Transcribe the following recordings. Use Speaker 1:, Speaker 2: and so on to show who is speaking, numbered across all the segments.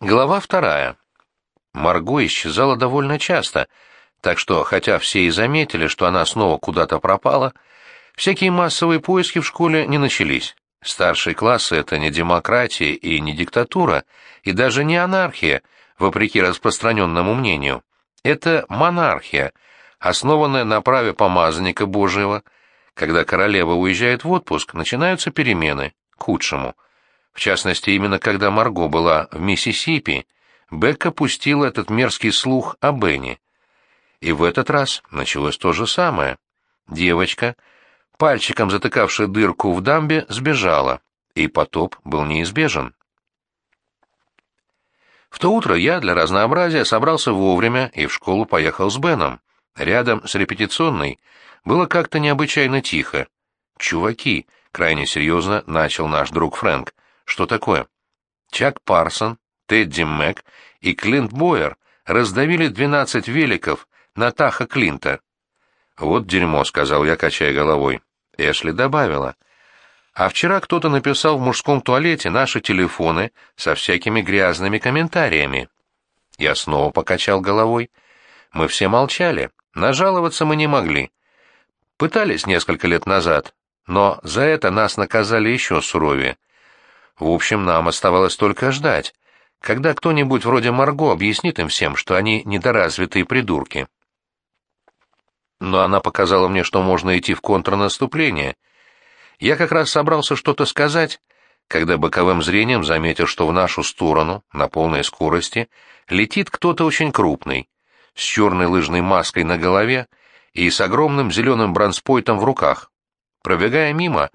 Speaker 1: Глава вторая. Марго исчезала довольно часто, так что, хотя все и заметили, что она снова куда-то пропала, всякие массовые поиски в школе не начались. Старшие классы — это не демократия и не диктатура, и даже не анархия, вопреки распространенному мнению. Это монархия, основанная на праве помазанника Божьего. Когда королева уезжает в отпуск, начинаются перемены, к худшему — в частности, именно когда Марго была в Миссисипи, Бекка пустила этот мерзкий слух о Бенни. И в этот раз началось то же самое. Девочка, пальчиком затыкавшая дырку в дамбе, сбежала, и потоп был неизбежен. В то утро я для разнообразия собрался вовремя и в школу поехал с Беном. Рядом с репетиционной было как-то необычайно тихо. «Чуваки», — крайне серьезно начал наш друг Фрэнк, — что такое? Чак Парсон, Тедди Мэг и Клинт Бойер раздавили двенадцать великов на Таха Клинта. «Вот дерьмо», — сказал я, качая головой. Эшли добавила. «А вчера кто-то написал в мужском туалете наши телефоны со всякими грязными комментариями». Я снова покачал головой. Мы все молчали, нажаловаться мы не могли. Пытались несколько лет назад, но за это нас наказали еще суровее. В общем, нам оставалось только ждать, когда кто-нибудь вроде Марго объяснит им всем, что они недоразвитые придурки. Но она показала мне, что можно идти в контрнаступление. Я как раз собрался что-то сказать, когда боковым зрением заметил, что в нашу сторону, на полной скорости, летит кто-то очень крупный, с черной лыжной маской на голове и с огромным зеленым бронспойтом в руках. Пробегая мимо,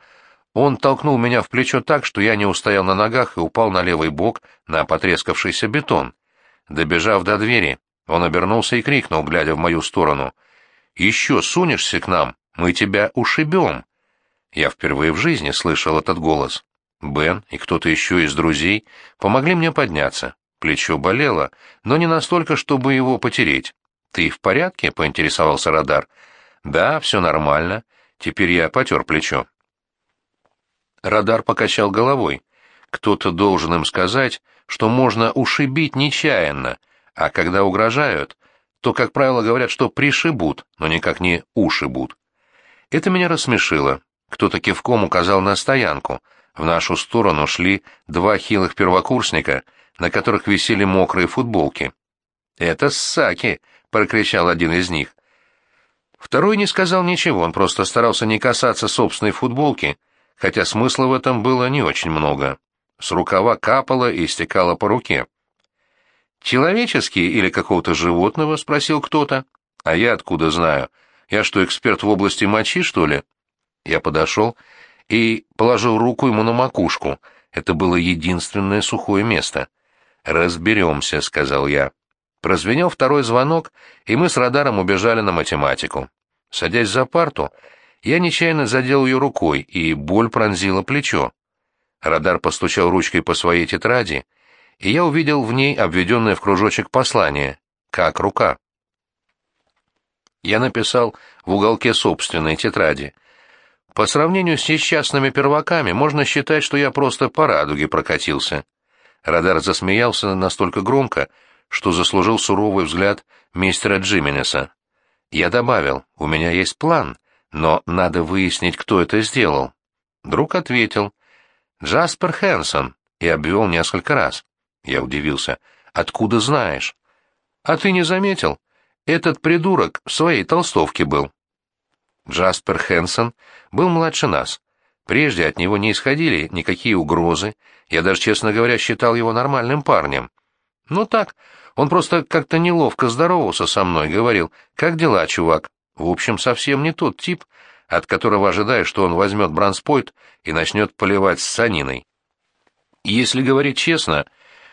Speaker 1: он толкнул меня в плечо так, что я не устоял на ногах и упал на левый бок на потрескавшийся бетон. Добежав до двери, он обернулся и крикнул, глядя в мою сторону. «Еще сунешься к нам, мы тебя ушибем!» Я впервые в жизни слышал этот голос. Бен и кто-то еще из друзей помогли мне подняться. Плечо болело, но не настолько, чтобы его потереть. «Ты в порядке?» — поинтересовался радар. «Да, все нормально. Теперь я потер плечо». Радар покачал головой. Кто-то должен им сказать, что можно ушибить нечаянно, а когда угрожают, то, как правило, говорят, что пришибут, но никак не ушибут. Это меня рассмешило. Кто-то кивком указал на стоянку. В нашу сторону шли два хилых первокурсника, на которых висели мокрые футболки. «Это Саки!» — прокричал один из них. Второй не сказал ничего, он просто старался не касаться собственной футболки — хотя смысла в этом было не очень много. С рукава капало и стекало по руке. «Человеческий или какого-то животного?» — спросил кто-то. «А я откуда знаю? Я что, эксперт в области мочи, что ли?» Я подошел и положил руку ему на макушку. Это было единственное сухое место. «Разберемся», — сказал я. Прозвенел второй звонок, и мы с радаром убежали на математику. Садясь за парту, я нечаянно задел ее рукой, и боль пронзила плечо. Радар постучал ручкой по своей тетради, и я увидел в ней обведенное в кружочек послание, как рука. Я написал в уголке собственной тетради. По сравнению с несчастными перваками можно считать, что я просто по радуге прокатился. Радар засмеялся настолько громко, что заслужил суровый взгляд мистера Джименеса. Я добавил, у меня есть план, но надо выяснить, кто это сделал. Друг ответил. «Джаспер Хэнсон», и обвел несколько раз. Я удивился. «Откуда знаешь?» «А ты не заметил? Этот придурок в своей толстовке был». Джаспер Хэнсон был младше нас. Прежде от него не исходили никакие угрозы, я даже, честно говоря, считал его нормальным парнем. Ну так, он просто как-то неловко здоровался со мной, говорил, «Как дела, чувак?» В общем, совсем не тот тип, от которого ожидаешь, что он возьмет бранспойт и начнет поливать саниной. Если говорить честно,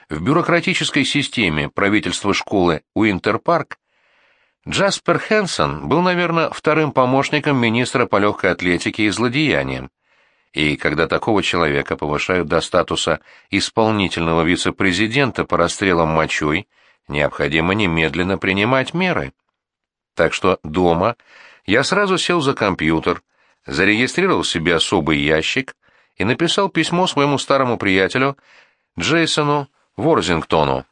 Speaker 1: в бюрократической системе правительства школы Уинтерпарк Джаспер Хэнсон был, наверное, вторым помощником министра по легкой атлетике и злодеяниям. И когда такого человека повышают до статуса исполнительного вице-президента по расстрелам мочой, необходимо немедленно принимать меры. Так что дома я сразу сел за компьютер, зарегистрировал себе особый ящик и написал письмо своему старому приятелю Джейсону Ворзингтону.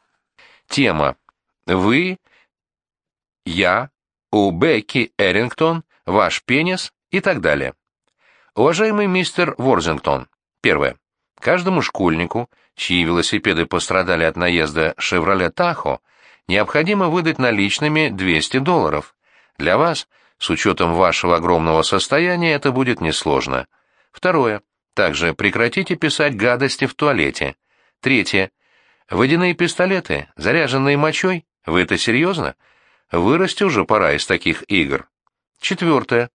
Speaker 1: Тема. Вы, я, у Бекки Эрингтон, ваш пенис и так далее. Уважаемый мистер Ворзингтон. Первое. Каждому школьнику, чьи велосипеды пострадали от наезда «Шевроле Тахо», необходимо выдать наличными 200 долларов. Для вас, с учетом вашего огромного состояния, это будет несложно. Второе. Также прекратите писать гадости в туалете. Третье. Водяные пистолеты, заряженные мочой? Вы это серьезно? Вырасти уже пора из таких игр. Четвертое.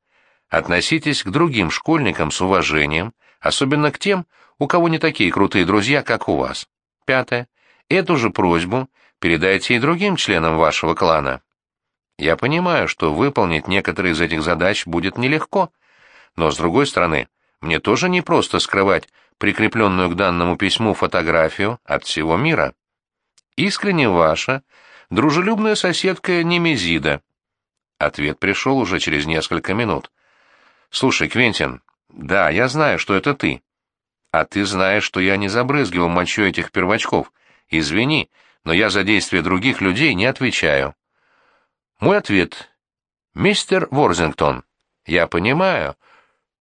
Speaker 1: Относитесь к другим школьникам с уважением, особенно к тем, у кого не такие крутые друзья, как у вас. Пятое. Эту же просьбу передайте и другим членам вашего клана. Я понимаю, что выполнить некоторые из этих задач будет нелегко, но, с другой стороны, мне тоже не просто скрывать прикрепленную к данному письму фотографию от всего мира. Искренне ваша, дружелюбная соседка Немезида. Ответ пришел уже через несколько минут. «Слушай, Квентин, да, я знаю, что это ты. А ты знаешь, что я не забрызгивал мочой этих первочков. Извини, но я за действия других людей не отвечаю». Мой ответ. «Мистер Ворзингтон, я понимаю,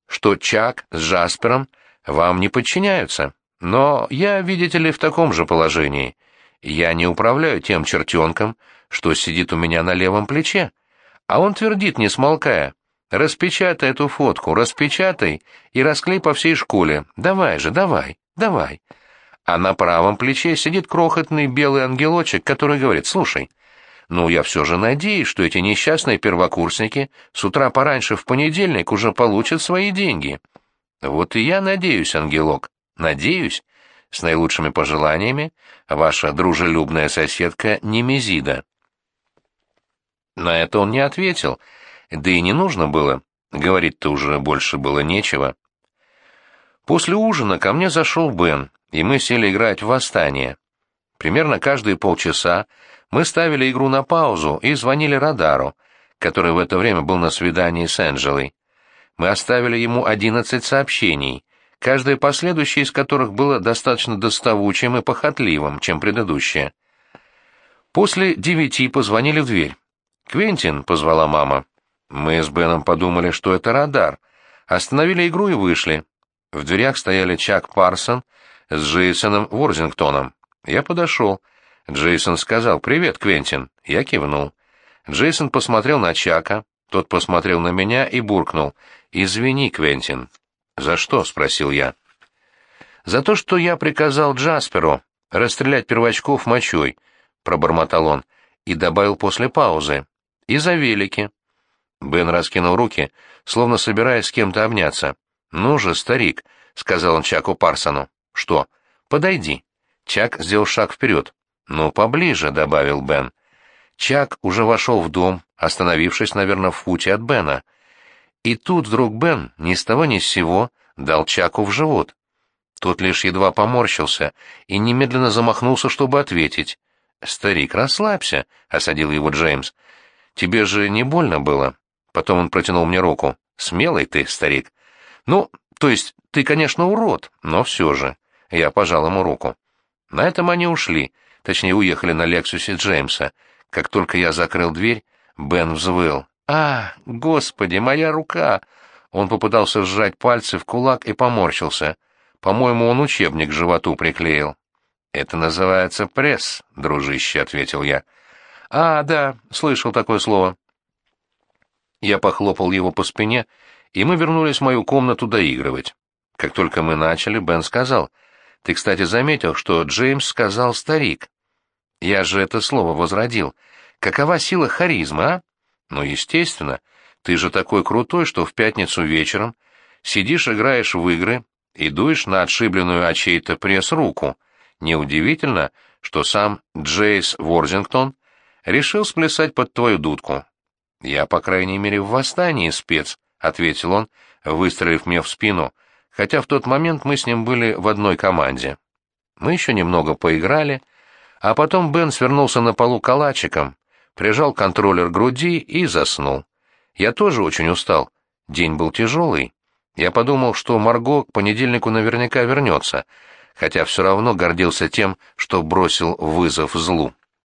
Speaker 1: что Чак с Джаспером вам не подчиняются, но я, видите ли, в таком же положении. Я не управляю тем чертенком, что сидит у меня на левом плече, а он твердит, не смолкая, «Распечатай эту фотку, распечатай и расклей по всей школе. Давай же, давай, давай». А на правом плече сидит крохотный белый ангелочек, который говорит, «Слушай, ну я все же надеюсь, что эти несчастные первокурсники с утра пораньше в понедельник уже получат свои деньги». Вот и я надеюсь, ангелок, надеюсь. С наилучшими пожеланиями, ваша дружелюбная соседка Немезида. На это он не ответил, да и не нужно было, говорить-то уже больше было нечего. После ужина ко мне зашел Бен, и мы сели играть в «Восстание». Примерно каждые полчаса мы ставили игру на паузу и звонили Радару, который в это время был на свидании с Энджелой. Мы оставили ему одиннадцать сообщений, каждое последующее из которых было достаточно доставучим и похотливым, чем предыдущее. После девяти позвонили в дверь. «Квентин», — позвала мама. Мы с Беном подумали, что это радар. Остановили игру и вышли. В дверях стояли Чак Парсон с Джейсоном Ворзингтоном. Я подошел. Джейсон сказал «Привет, Квентин». Я кивнул. Джейсон посмотрел на Чака, тот посмотрел на меня и буркнул. «Извини, Квентин». «За что?» — спросил я. «За то, что я приказал Джасперу расстрелять первочков мочой», — пробормотал он, и добавил после паузы. «И за велики». Бен раскинул руки, словно собираясь с кем-то обняться. «Ну же, старик», — сказал он Чаку Парсону. «Что? Подойди». Чак сделал шаг вперед. «Ну, поближе», — добавил Бен. Чак уже вошел в дом, остановившись, наверное, в футе от Бена. И тут вдруг Бен ни с того ни с сего дал Чаку в живот. Тот лишь едва поморщился и немедленно замахнулся, чтобы ответить. «Старик, расслабься», — осадил его Джеймс. «Тебе же не больно было?» Потом он протянул мне руку. «Смелый ты, старик». «Ну, то есть, ты, конечно, урод, но все же». Я пожал ему руку. На этом они ушли, точнее, уехали на Лексусе Джеймса. Как только я закрыл дверь, Бен взвыл. «А, господи, моя рука!» Он попытался сжать пальцы в кулак и поморщился. По-моему, он учебник к животу приклеил. «Это называется пресс, дружище», — ответил я. «А, да, слышал такое слово». Я похлопал его по спине, и мы вернулись в мою комнату доигрывать. Как только мы начали, Бен сказал, «Ты, кстати, заметил, что Джеймс сказал «старик». Я же это слово возродил. Какова сила харизмы, а? Ну, естественно. Ты же такой крутой, что в пятницу вечером сидишь, играешь в игры и дуешь на отшибленную от чьей-то пресс руку. Неудивительно, что сам Джейс Ворзингтон решил сплясать под твою дудку. Я, по крайней мере, в восстании, спец, — ответил он, выстрелив мне в спину, хотя в тот момент мы с ним были в одной команде. Мы еще немного поиграли, — а потом Бен свернулся на полу калачиком, прижал контроллер груди и заснул. Я тоже очень устал. День был тяжелый. Я подумал, что Марго к понедельнику наверняка вернется. хотя все равно гордился тем, что бросил вызов злу.